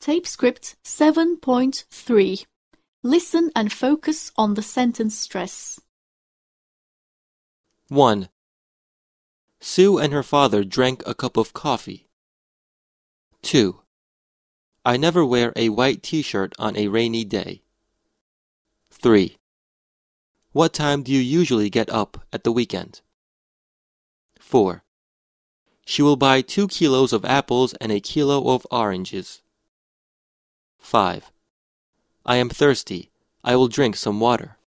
Tape script 7.3. Listen and focus on the sentence stress. 1. Sue and her father drank a cup of coffee. 2. I never wear a white t-shirt on a rainy day. 3. What time do you usually get up at the weekend? 4. She will buy 2 kilos of apples and a kilo of oranges. 5. I am thirsty. I will drink some water.